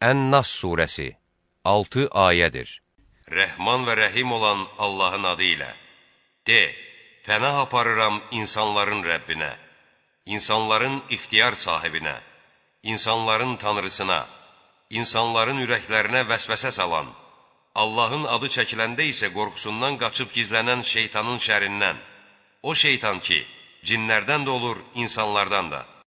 Ən-Nas surəsi 6 ayədir. Rəhman və rəhim olan Allahın adı ilə De, pənah aparıram insanların Rəbbinə, insanların ixtiyar sahibinə, insanların tanrısına, insanların ürəklərinə vəsvəsə salan, Allahın adı çəkiləndə isə qorxusundan qaçıb gizlənən şeytanın şərindən, o şeytan ki, cinlərdən də olur, insanlardan da.